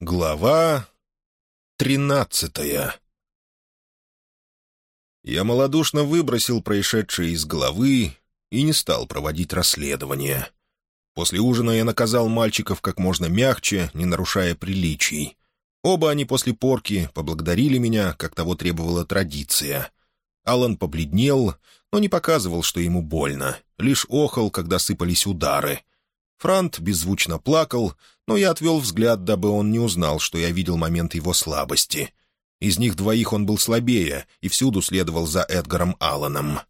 Глава тринадцатая Я малодушно выбросил происшедшее из головы и не стал проводить расследование. После ужина я наказал мальчиков как можно мягче, не нарушая приличий. Оба они после порки поблагодарили меня, как того требовала традиция. Алан побледнел, но не показывал, что ему больно, лишь охал, когда сыпались удары — Франт беззвучно плакал, но я отвел взгляд, дабы он не узнал, что я видел момент его слабости. Из них двоих он был слабее и всюду следовал за Эдгаром Алланом.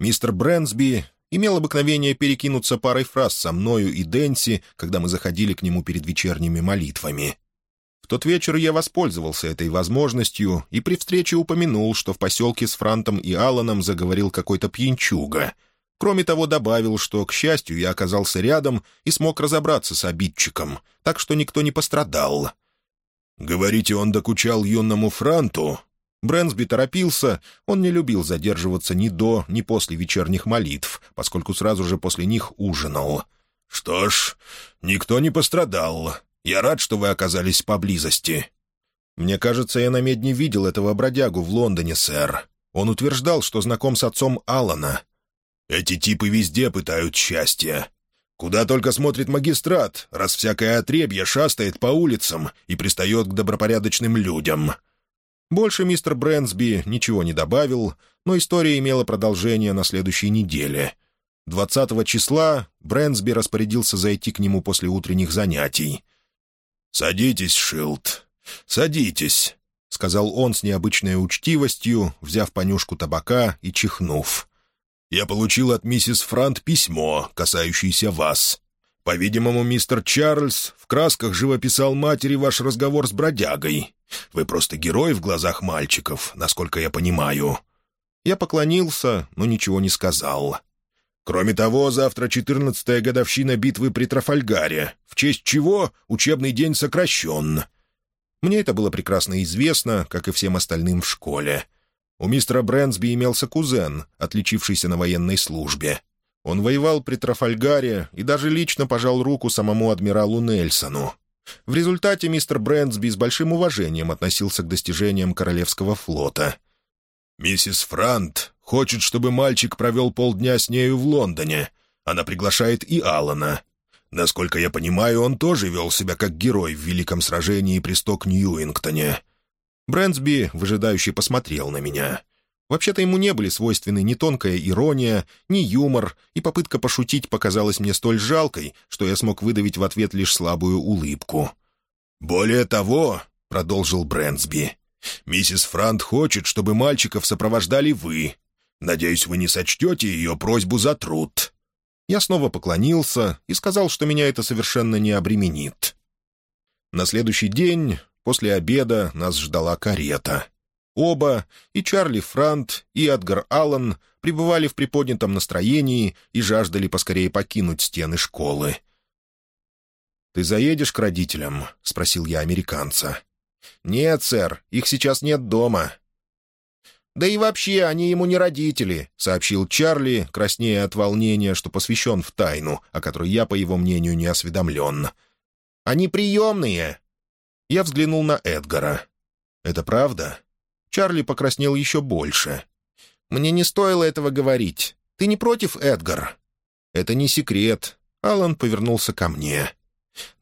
Мистер Брэнсби имел обыкновение перекинуться парой фраз со мною и Дэнси, когда мы заходили к нему перед вечерними молитвами. В тот вечер я воспользовался этой возможностью и при встрече упомянул, что в поселке с Франтом и Алланом заговорил какой-то пьянчуга — Кроме того, добавил, что, к счастью, я оказался рядом и смог разобраться с обидчиком, так что никто не пострадал. «Говорите, он докучал юному Франту?» Брэнсби торопился, он не любил задерживаться ни до, ни после вечерних молитв, поскольку сразу же после них ужинал. «Что ж, никто не пострадал. Я рад, что вы оказались поблизости». «Мне кажется, я на медне видел этого бродягу в Лондоне, сэр. Он утверждал, что знаком с отцом Алана. Эти типы везде пытают счастье. Куда только смотрит магистрат, раз всякое отребье шастает по улицам и пристает к добропорядочным людям. Больше мистер Брэнсби ничего не добавил, но история имела продолжение на следующей неделе. 20 числа Брэнсби распорядился зайти к нему после утренних занятий. «Садитесь, Шилд, садитесь», — сказал он с необычной учтивостью, взяв понюшку табака и чихнув. Я получил от миссис Франт письмо, касающееся вас. По-видимому, мистер Чарльз в красках живописал матери ваш разговор с бродягой. Вы просто герой в глазах мальчиков, насколько я понимаю». Я поклонился, но ничего не сказал. Кроме того, завтра четырнадцатая годовщина битвы при Трафальгаре, в честь чего учебный день сокращен. Мне это было прекрасно известно, как и всем остальным в школе. У мистера Брэнсби имелся кузен, отличившийся на военной службе. Он воевал при Трафальгаре и даже лично пожал руку самому адмиралу Нельсону. В результате мистер Брэнсби с большим уважением относился к достижениям Королевского флота. «Миссис Франт хочет, чтобы мальчик провел полдня с нею в Лондоне. Она приглашает и Алана. Насколько я понимаю, он тоже вел себя как герой в великом сражении при Сток-Ньюингтоне. Брэнсби выжидающе посмотрел на меня. Вообще-то ему не были свойственны ни тонкая ирония, ни юмор, и попытка пошутить показалась мне столь жалкой, что я смог выдавить в ответ лишь слабую улыбку. «Более того», — продолжил Брэнсби, — «миссис Франт хочет, чтобы мальчиков сопровождали вы. Надеюсь, вы не сочтете ее просьбу за труд». Я снова поклонился и сказал, что меня это совершенно не обременит. На следующий день После обеда нас ждала карета. Оба, и Чарли Франт, и Эдгар Аллан, пребывали в приподнятом настроении и жаждали поскорее покинуть стены школы. «Ты заедешь к родителям?» — спросил я американца. «Нет, сэр, их сейчас нет дома». «Да и вообще, они ему не родители», — сообщил Чарли, краснея от волнения, что посвящен в тайну, о которой я, по его мнению, не осведомлен. «Они приемные. Я взглянул на Эдгара. «Это правда?» Чарли покраснел еще больше. «Мне не стоило этого говорить. Ты не против, Эдгар?» «Это не секрет». Алан повернулся ко мне.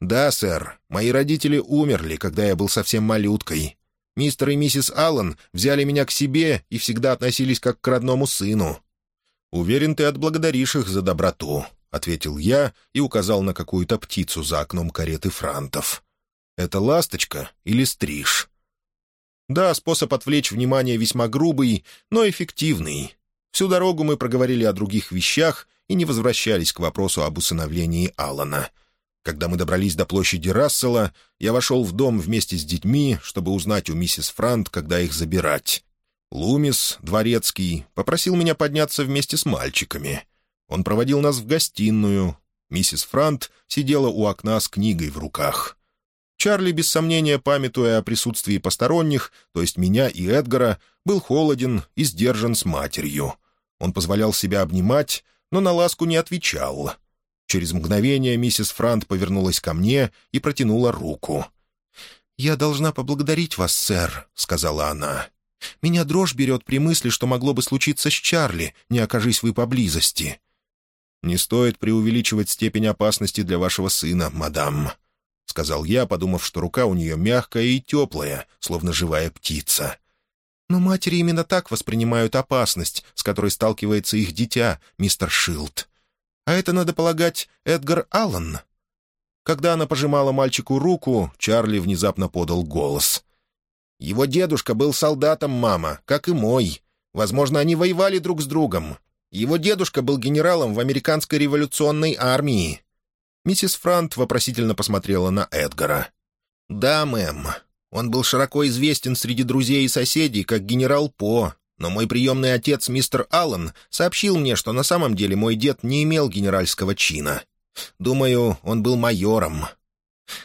«Да, сэр, мои родители умерли, когда я был совсем малюткой. Мистер и миссис Аллан взяли меня к себе и всегда относились как к родному сыну». «Уверен, ты отблагодаришь их за доброту», — ответил я и указал на какую-то птицу за окном кареты франтов. Это ласточка или стриж? Да, способ отвлечь внимание весьма грубый, но эффективный. Всю дорогу мы проговорили о других вещах и не возвращались к вопросу об усыновлении Алана. Когда мы добрались до площади Рассела, я вошел в дом вместе с детьми, чтобы узнать у миссис Франт, когда их забирать. Лумис, дворецкий, попросил меня подняться вместе с мальчиками. Он проводил нас в гостиную. Миссис Франт сидела у окна с книгой в руках. Чарли, без сомнения памятуя о присутствии посторонних, то есть меня и Эдгара, был холоден и сдержан с матерью. Он позволял себя обнимать, но на ласку не отвечал. Через мгновение миссис Франт повернулась ко мне и протянула руку. «Я должна поблагодарить вас, сэр», — сказала она. «Меня дрожь берет при мысли, что могло бы случиться с Чарли, не окажись вы поблизости». «Не стоит преувеличивать степень опасности для вашего сына, мадам», — сказал я, подумав, что рука у нее мягкая и теплая, словно живая птица. «Но матери именно так воспринимают опасность, с которой сталкивается их дитя, мистер Шилд. А это, надо полагать, Эдгар Аллан». Когда она пожимала мальчику руку, Чарли внезапно подал голос. «Его дедушка был солдатом, мама, как и мой. Возможно, они воевали друг с другом. Его дедушка был генералом в американской революционной армии». Миссис Франт вопросительно посмотрела на Эдгара. «Да, мэм. Он был широко известен среди друзей и соседей как генерал По, но мой приемный отец, мистер Аллен, сообщил мне, что на самом деле мой дед не имел генеральского чина. Думаю, он был майором.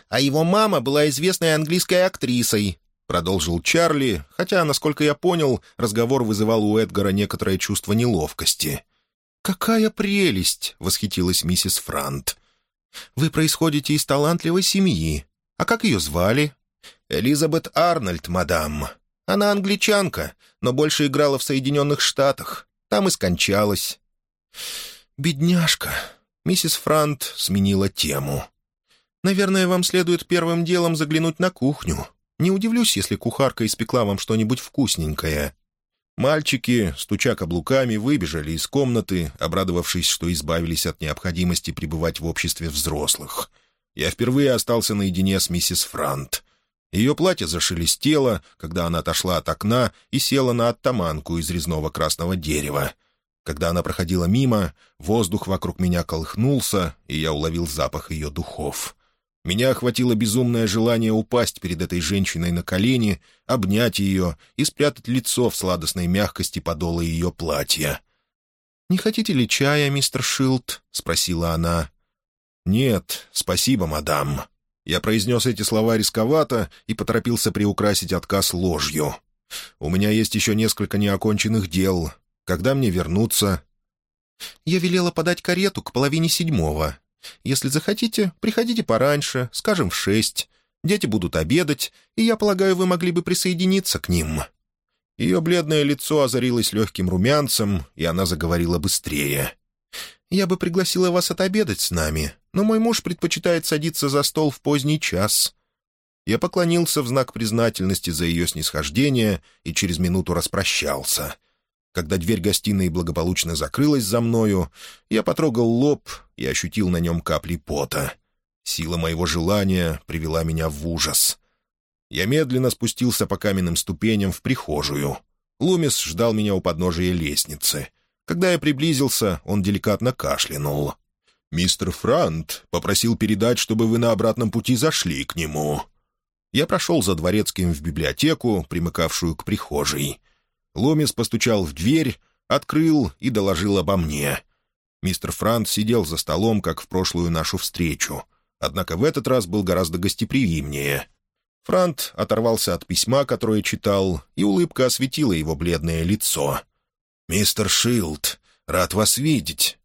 А его мама была известной английской актрисой, продолжил Чарли, хотя, насколько я понял, разговор вызывал у Эдгара некоторое чувство неловкости. «Какая прелесть!» — восхитилась миссис Франт. «Вы происходите из талантливой семьи. А как ее звали?» «Элизабет Арнольд, мадам. Она англичанка, но больше играла в Соединенных Штатах. Там и скончалась». «Бедняжка!» Миссис Франт сменила тему. «Наверное, вам следует первым делом заглянуть на кухню. Не удивлюсь, если кухарка испекла вам что-нибудь вкусненькое». Мальчики, стуча каблуками, выбежали из комнаты, обрадовавшись, что избавились от необходимости пребывать в обществе взрослых. Я впервые остался наедине с миссис Франт. Ее платье зашелестело, когда она отошла от окна и села на оттаманку из резного красного дерева — когда она проходила мимо, воздух вокруг меня колыхнулся, и я уловил запах ее духов. Меня охватило безумное желание упасть перед этой женщиной на колени, обнять ее и спрятать лицо в сладостной мягкости подола ее платья. «Не хотите ли чая, мистер Шилд?» — спросила она. «Нет, спасибо, мадам». Я произнес эти слова рисковато и поторопился приукрасить отказ ложью. «У меня есть еще несколько неоконченных дел, когда мне вернуться?» «Я велела подать карету к половине седьмого. Если захотите, приходите пораньше, скажем, в шесть. Дети будут обедать, и я полагаю, вы могли бы присоединиться к ним». Ее бледное лицо озарилось легким румянцем, и она заговорила быстрее. «Я бы пригласила вас отобедать с нами, но мой муж предпочитает садиться за стол в поздний час». Я поклонился в знак признательности за ее снисхождение и через минуту распрощался — когда дверь гостиной благополучно закрылась за мною, я потрогал лоб и ощутил на нем капли пота. Сила моего желания привела меня в ужас. Я медленно спустился по каменным ступеням в прихожую. Лумис ждал меня у подножия лестницы. Когда я приблизился, он деликатно кашлянул. «Мистер Франт попросил передать, чтобы вы на обратном пути зашли к нему». Я прошел за дворецким в библиотеку, примыкавшую к прихожей. Ломис постучал в дверь, открыл и доложил обо мне. Мистер Франт сидел за столом, как в прошлую нашу встречу. Однако в этот раз был гораздо гостеприимнее. Франт оторвался от письма, которое читал, и улыбка осветила его бледное лицо. «Мистер Шилд, рад вас видеть.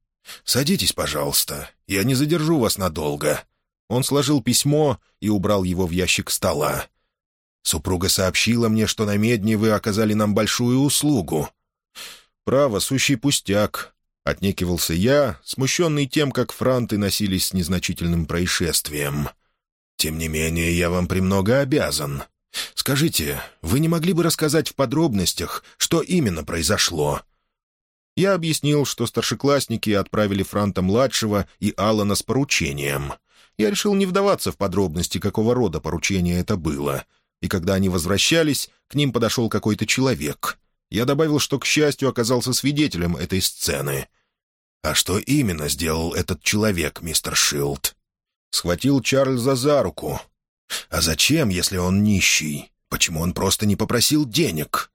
Садитесь, пожалуйста, я не задержу вас надолго». Он сложил письмо и убрал его в ящик стола. Супруга сообщила мне, что на медне вы оказали нам большую услугу». «Право, сущий пустяк», — отнекивался я, смущенный тем, как франты носились с незначительным происшествием. «Тем не менее, я вам премного обязан. Скажите, вы не могли бы рассказать в подробностях, что именно произошло?» Я объяснил, что старшеклассники отправили Франта-младшего и Алана с поручением. Я решил не вдаваться в подробности, какого рода поручение это было — и когда они возвращались, к ним подошел какой-то человек. Я добавил, что, к счастью, оказался свидетелем этой сцены. «А что именно сделал этот человек, мистер Шилд?» Схватил Чарльза за руку. «А зачем, если он нищий? Почему он просто не попросил денег?»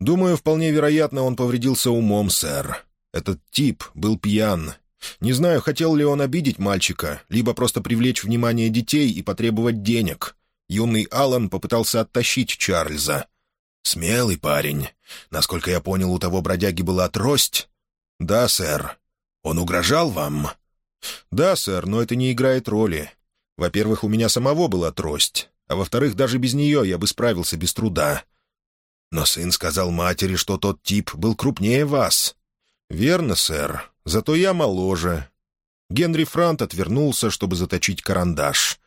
«Думаю, вполне вероятно, он повредился умом, сэр. Этот тип был пьян. Не знаю, хотел ли он обидеть мальчика, либо просто привлечь внимание детей и потребовать денег. Юный Алан попытался оттащить Чарльза. «Смелый парень. Насколько я понял, у того бродяги была трость?» «Да, сэр. Он угрожал вам?» «Да, сэр, но это не играет роли. Во-первых, у меня самого была трость. а во-вторых, даже без нее я бы справился без труда. Но сын сказал матери, что тот тип был крупнее вас. Верно, сэр, зато я моложе. Генри Франт отвернулся, чтобы заточить карандаш.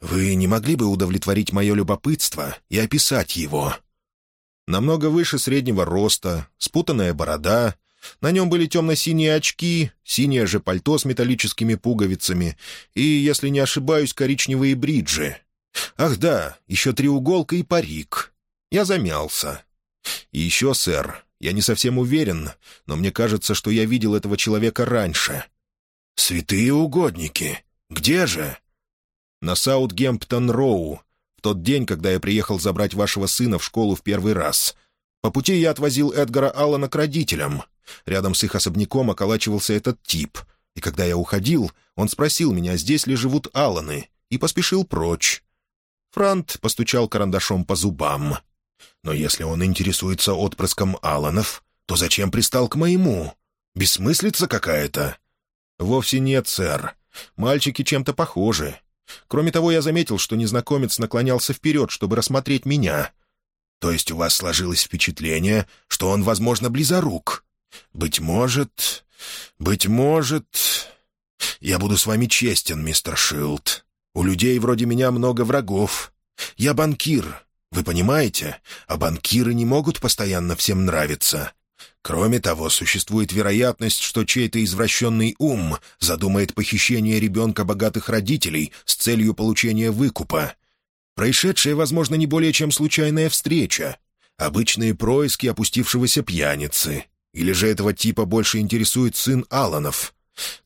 «Вы не могли бы удовлетворить мое любопытство и описать его?» Намного выше среднего роста, спутанная борода, на нем были темно-синие очки, синее же пальто с металлическими пуговицами и, если не ошибаюсь, коричневые бриджи. Ах да, еще треуголка и парик. Я замялся. И еще, сэр, я не совсем уверен, но мне кажется, что я видел этого человека раньше. «Святые угодники! Где же?» «На Саутгемптон-Роу, в тот день, когда я приехал забрать вашего сына в школу в первый раз. По пути я отвозил Эдгара Аллана к родителям. Рядом с их особняком околачивался этот тип. И когда я уходил, он спросил меня, здесь ли живут Алланы, и поспешил прочь. Франт постучал карандашом по зубам. «Но если он интересуется отпрыском Алланов, то зачем пристал к моему? Бессмыслица какая-то?» «Вовсе нет, сэр. Мальчики чем-то похожи. Кроме того, я заметил, что незнакомец наклонялся вперед, чтобы рассмотреть меня. То есть у вас сложилось впечатление, что он, возможно, близорук? Быть может... Быть может... Я буду с вами честен, мистер Шилд. У людей вроде меня много врагов. Я банкир, вы понимаете? А банкиры не могут постоянно всем нравиться. Кроме того, существует вероятность, что чей-то извращенный ум задумает похищение ребенка богатых родителей с целью получения выкупа. Происшедшее, возможно, не более чем случайная встреча. Обычные происки опустившегося пьяницы. Или же этого типа больше интересует сын Аланов.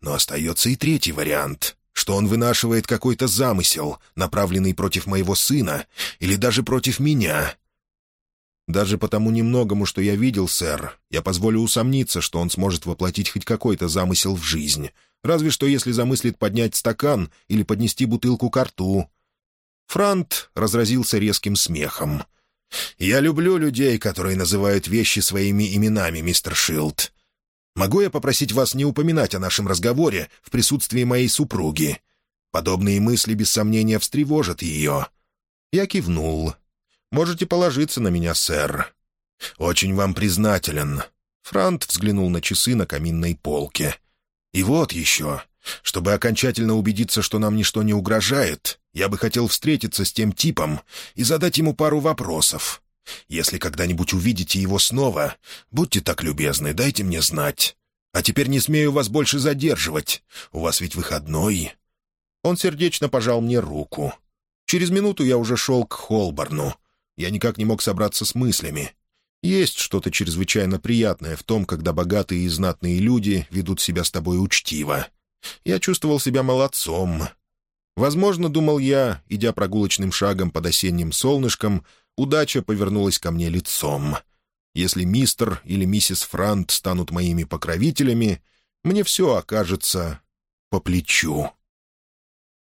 Но остается и третий вариант, что он вынашивает какой-то замысел, направленный против моего сына или даже против меня — даже по тому немногому, что я видел, сэр, я позволю усомниться, что он сможет воплотить хоть какой-то замысел в жизнь. Разве что если замыслит поднять стакан или поднести бутылку к рту. Франт разразился резким смехом. «Я люблю людей, которые называют вещи своими именами, мистер Шилд. Могу я попросить вас не упоминать о нашем разговоре в присутствии моей супруги? Подобные мысли, без сомнения, встревожат ее». Я кивнул. Можете положиться на меня, сэр. Очень вам признателен». Франт взглянул на часы на каминной полке. «И вот еще. Чтобы окончательно убедиться, что нам ничто не угрожает, я бы хотел встретиться с тем типом и задать ему пару вопросов. Если когда-нибудь увидите его снова, будьте так любезны, дайте мне знать. А теперь не смею вас больше задерживать. У вас ведь выходной». Он сердечно пожал мне руку. Через минуту я уже шел к Холборну. Я никак не мог собраться с мыслями. Есть что-то чрезвычайно приятное в том, когда богатые и знатные люди ведут себя с тобой учтиво. Я чувствовал себя молодцом. Возможно, думал я, идя прогулочным шагом под осенним солнышком, удача повернулась ко мне лицом. Если мистер или миссис Франт станут моими покровителями, мне все окажется по плечу.